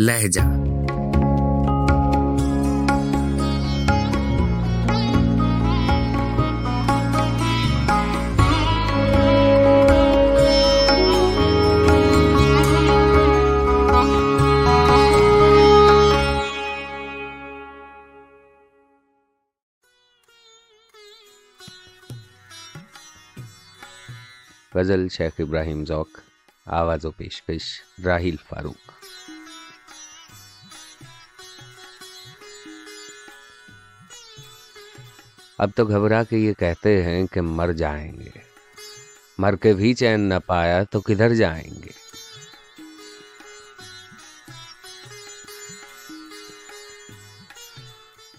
لہجہ۔ غزل شیخ ابراہیم ذوق آواز و پیشکش راہیل فاروق۔ اب تو گھبرا کے یہ کہتے ہیں کہ مر جائیں گے۔ مر کے بھی چین نہ پایا تو کدھر جائیں گے؟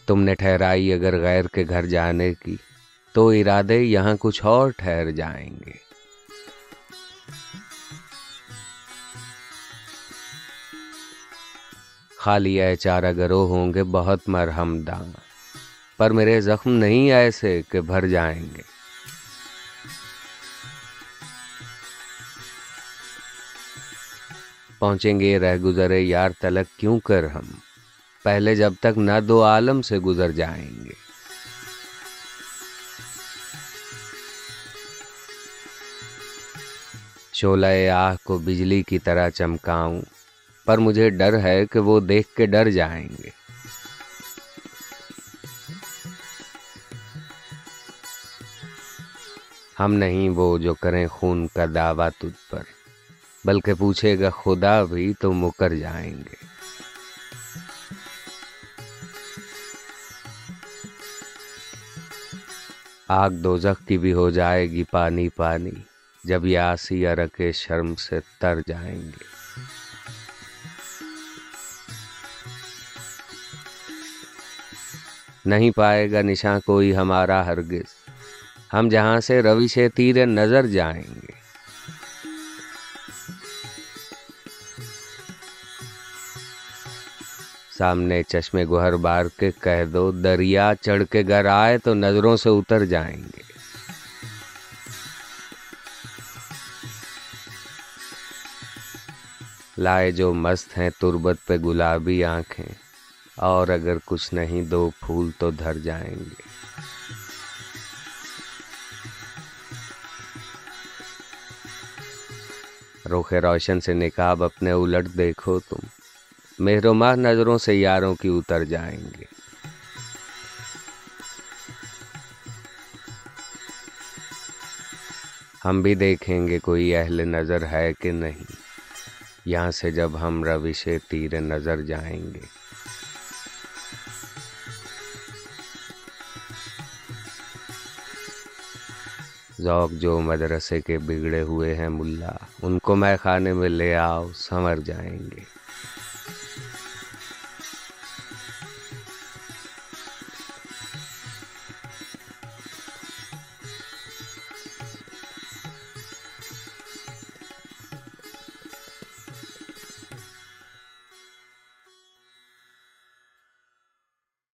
تم نے ٹھہرائی اگر غیر کے گھر جانے کی، تو ارادے یہاں کچھ اور ٹھہر جائیں گے۔ خالی اے چارہ گرو ہوں گے، بہت مرہم داں۔ پر میرے زخم نہیں ایسے کہ بھر جائیں گے۔ پہنچیں گے رہ گزرے یار تلک کیوں کر ہم؟ پہلے جب تک نہ دو عالم سے گزر جائیں گے۔ شولہ آہ کو بجلی کی طرح چمکاؤں، پر مجھے ڈر ہے کہ وہ دیکھ کے ڈر جائیں گے۔ ہم نہیں وہ جو کریں خون کا دعویٰ تجھ پر، بلکہ پوچھے گا خدا بھی تو مکر جائیں گے۔ آگ دوزخ کی بھی ہو جائے گی پانی پانی، جب یاسی ارکے شرم سے تر جائیں گے۔ نہیں پائے گا نشاں کوئی ہمارا ہرگز ہم جہاں سے روی سے تیر نظر جائیں گے۔ سامنے چشمے گوہر بار کے کہہ دو، دریا چڑھ کے گر آئے تو نظروں سے اتر جائیں گے۔ لائے جو مست ہیں تربت پہ گلابی آنکھیں، اور اگر کچھ نہیں دو پھول تو دھر جائیں گے۔ روخ روشن سے نکاب اپنے الٹ دیکھو تم۔ مہروماہ نظروں سے یاروں کی اتر جائیں گے۔ ہم بھی دیکھیں گے کوئی اہل نظر ہے کہ نہیں۔ یہاں سے جب ہم روش تیر نظر جائیں گے۔ ذوق جو مدرسے کے بگڑے ہوئے ہیں ملا، ان کو میں خانے میں لے آؤ سمر جائیں گے۔